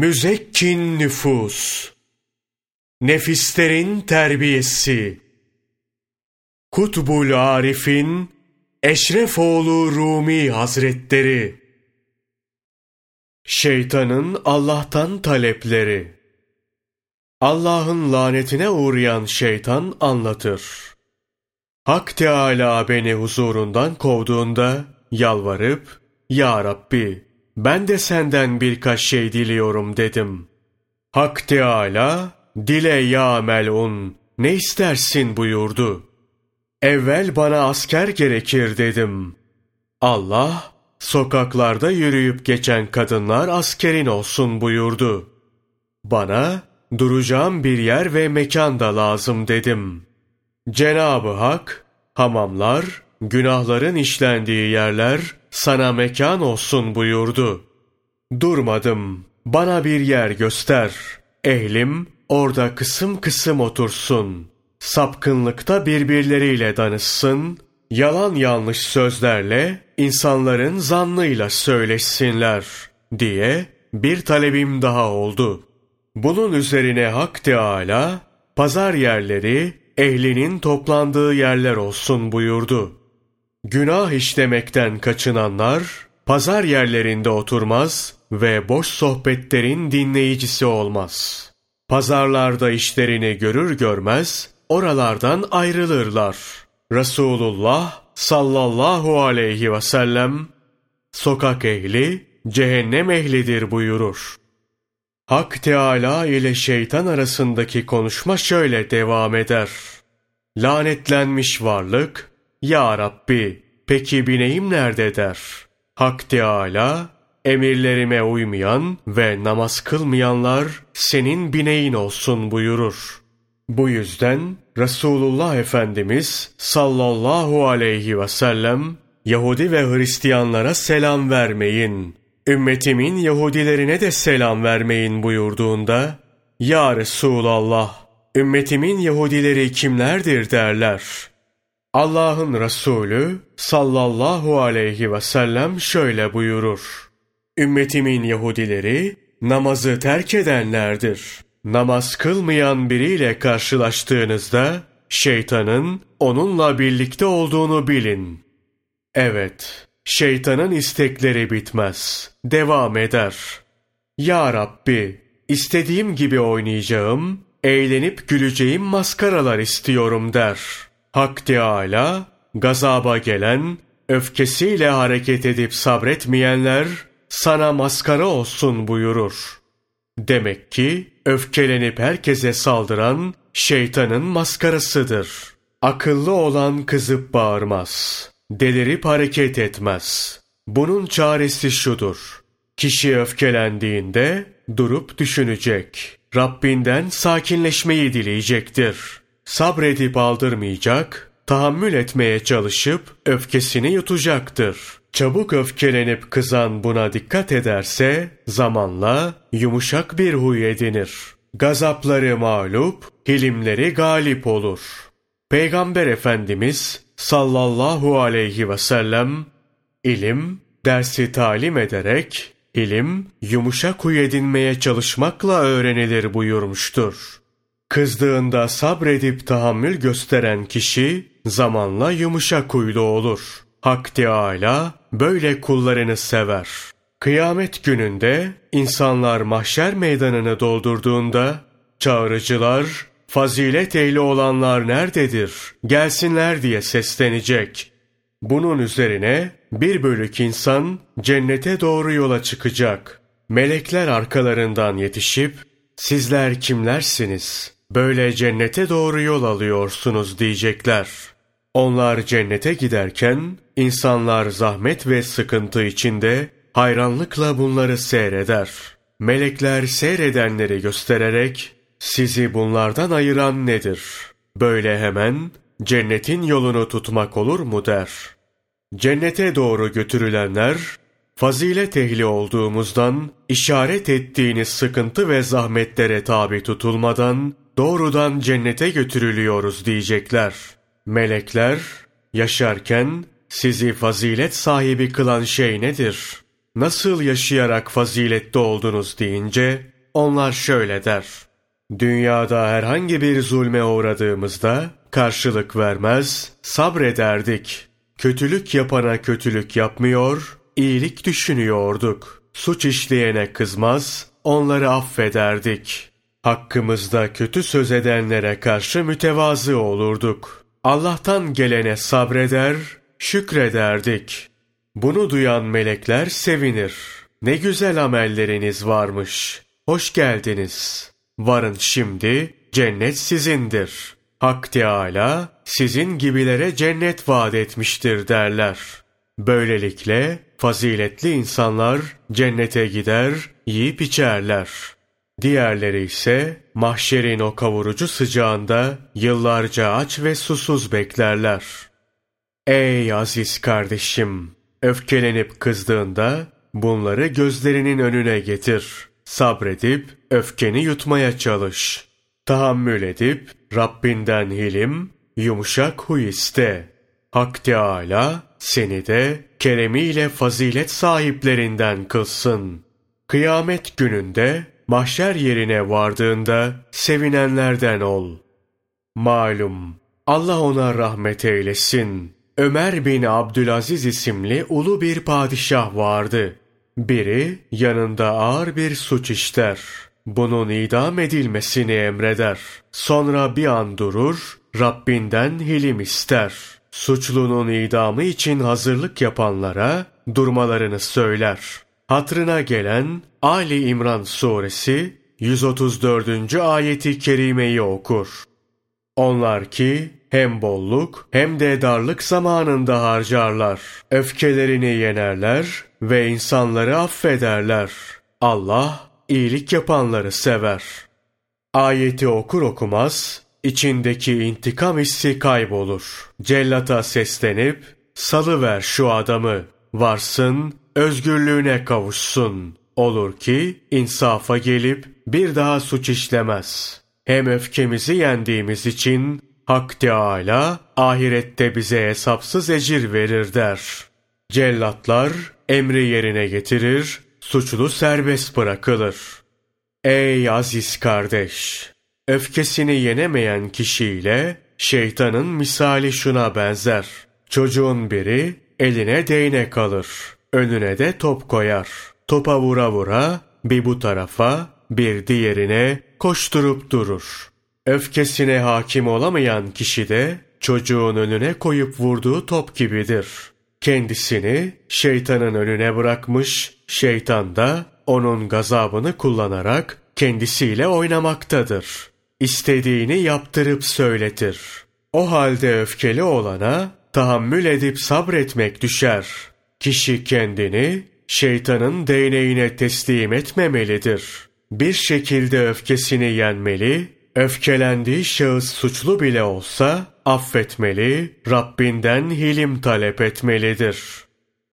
Müzekkin nüfus, nefislerin terbiyesi, Kutbul Arif'in Eşrefoğlu Rumi Hazretleri, Şeytanın Allah'tan talepleri, Allah'ın lanetine uğrayan şeytan anlatır. Hak Teâlâ beni huzurundan kovduğunda yalvarıp, Ya Rabbi, ben de senden birkaç şey diliyorum dedim. Hak Teâlâ, dile ya melun, ne istersin buyurdu. Evvel bana asker gerekir dedim. Allah, sokaklarda yürüyüp geçen kadınlar askerin olsun buyurdu. Bana, duracağım bir yer ve mekan da lazım dedim. Cenabı Hak, hamamlar, günahların işlendiği yerler sana mekan olsun buyurdu. Durmadım, bana bir yer göster. Ehlim orada kısım kısım otursun. Sapkınlıkta birbirleriyle danışsın, yalan yanlış sözlerle insanların zannıyla söyleşsinler diye bir talebim daha oldu. Bunun üzerine Hak Teâlâ, pazar yerleri ehlinin toplandığı yerler olsun buyurdu. Günah işlemekten kaçınanlar, pazar yerlerinde oturmaz ve boş sohbetlerin dinleyicisi olmaz. Pazarlarda işlerini görür görmez, oralardan ayrılırlar. Resulullah sallallahu aleyhi ve sellem, sokak ehli, cehennem ehlidir buyurur. Hak Teala ile şeytan arasındaki konuşma şöyle devam eder. Lanetlenmiş varlık, Ya Rabbi, peki bineğim nerede der. Hak Teala, emirlerime uymayan ve namaz kılmayanlar senin bineğin olsun buyurur. Bu yüzden Resulullah Efendimiz sallallahu aleyhi ve sellem Yahudi ve Hristiyanlara selam vermeyin ümmetimin Yahudilerine de selam vermeyin buyurduğunda, Ya Resulallah, ümmetimin Yahudileri kimlerdir derler. Allah'ın Resulü sallallahu aleyhi ve sellem şöyle buyurur. Ümmetimin Yahudileri namazı terk edenlerdir. Namaz kılmayan biriyle karşılaştığınızda şeytanın onunla birlikte olduğunu bilin. Evet, Şeytanın istekleri bitmez. Devam eder. Ya Rabbi, istediğim gibi oynayacağım, eğlenip güleceğim maskaralar istiyorum der. Hak Teâlâ, gazaba gelen, öfkesiyle hareket edip sabretmeyenler, sana maskara olsun buyurur. Demek ki, öfkelenip herkese saldıran, şeytanın maskarasıdır. Akıllı olan kızıp bağırmaz.'' delirip hareket etmez. Bunun çaresi şudur. Kişi öfkelendiğinde durup düşünecek. Rabbinden sakinleşmeyi dileyecektir. Sabredip aldırmayacak, tahammül etmeye çalışıp öfkesini yutacaktır. Çabuk öfkelenip kızan buna dikkat ederse zamanla yumuşak bir huy edinir. Gazapları mağlup, hilimleri galip olur. Peygamber Efendimiz sallallahu aleyhi ve sellem ilim dersi talim ederek ilim yumuşak huy edinmeye çalışmakla öğrenilir buyurmuştur. Kızdığında sabredip tahammül gösteren kişi zamanla yumuşak huylu olur. Hak Teâlâ böyle kullarını sever. Kıyamet gününde insanlar mahşer meydanını doldurduğunda çağrıcılar fazilet ehli olanlar nerededir? Gelsinler diye seslenecek. Bunun üzerine bir bölük insan cennete doğru yola çıkacak. Melekler arkalarından yetişip, sizler kimlersiniz? Böyle cennete doğru yol alıyorsunuz diyecekler. Onlar cennete giderken, insanlar zahmet ve sıkıntı içinde hayranlıkla bunları seyreder. Melekler seyredenleri göstererek, sizi bunlardan ayıran nedir? Böyle hemen cennetin yolunu tutmak olur mu der. Cennete doğru götürülenler, fazilet ehli olduğumuzdan işaret ettiğiniz sıkıntı ve zahmetlere tabi tutulmadan doğrudan cennete götürülüyoruz diyecekler. Melekler, yaşarken sizi fazilet sahibi kılan şey nedir? Nasıl yaşayarak faziletli oldunuz deyince, onlar şöyle der. Dünyada herhangi bir zulme uğradığımızda karşılık vermez, sabrederdik. Kötülük yapana kötülük yapmıyor, iyilik düşünüyorduk. Suç işleyene kızmaz, onları affederdik. Hakkımızda kötü söz edenlere karşı mütevazı olurduk. Allah'tan gelene sabreder, şükrederdik. Bunu duyan melekler sevinir. Ne güzel amelleriniz varmış. Hoş geldiniz. Varın şimdi, cennet sizindir. Hak Teâlâ, sizin gibilere cennet vaat etmiştir derler. Böylelikle faziletli insanlar cennete gider, yiyip içerler. Diğerleri ise mahşerin o kavurucu sıcağında yıllarca aç ve susuz beklerler. Ey aziz kardeşim! Öfkelenip kızdığında bunları gözlerinin önüne getir. Sabredip öfkeni yutmaya çalış. Tahammül edip Rabbinden hilim, yumuşak huy iste. Hak Teâlâ seni de keremiyle fazilet sahiplerinden kılsın. Kıyamet gününde mahşer yerine vardığında sevinenlerden ol. Malum Allah ona rahmet eylesin. Ömer bin Abdülaziz isimli ulu bir padişah vardı. Biri yanında ağır bir suç işler. Bunun idam edilmesini emreder. Sonra bir an durur, Rabbinden hilim ister. Suçlunun idamı için hazırlık yapanlara durmalarını söyler. Hatrına gelen Ali İmran suresi 134. ayeti kerimeyi okur. Onlar ki hem bolluk hem de darlık zamanında harcarlar. Öfkelerini yenerler ve insanları affederler. Allah iyilik yapanları sever. Ayeti okur okumaz içindeki intikam hissi kaybolur. Cellata seslenip salıver şu adamı varsın özgürlüğüne kavuşsun. Olur ki insafa gelip bir daha suç işlemez. Hem öfkemizi yendiğimiz için Hak Teâlâ ahirette bize hesapsız ecir verir der. Cellatlar emri yerine getirir, suçlu serbest bırakılır. Ey aziz kardeş! Öfkesini yenemeyen kişiyle şeytanın misali şuna benzer. Çocuğun biri eline değnek alır, önüne de top koyar. Topa vura vura bir bu tarafa bir diğerine koşturup durur. Öfkesine hakim olamayan kişi de çocuğun önüne koyup vurduğu top gibidir. Kendisini şeytanın önüne bırakmış, şeytan da onun gazabını kullanarak kendisiyle oynamaktadır. İstediğini yaptırıp söyletir. O halde öfkeli olana tahammül edip sabretmek düşer. Kişi kendini şeytanın değneğine teslim etmemelidir. Bir şekilde öfkesini yenmeli, öfkelendiği şahıs suçlu bile olsa affetmeli, Rabbinden hilim talep etmelidir.''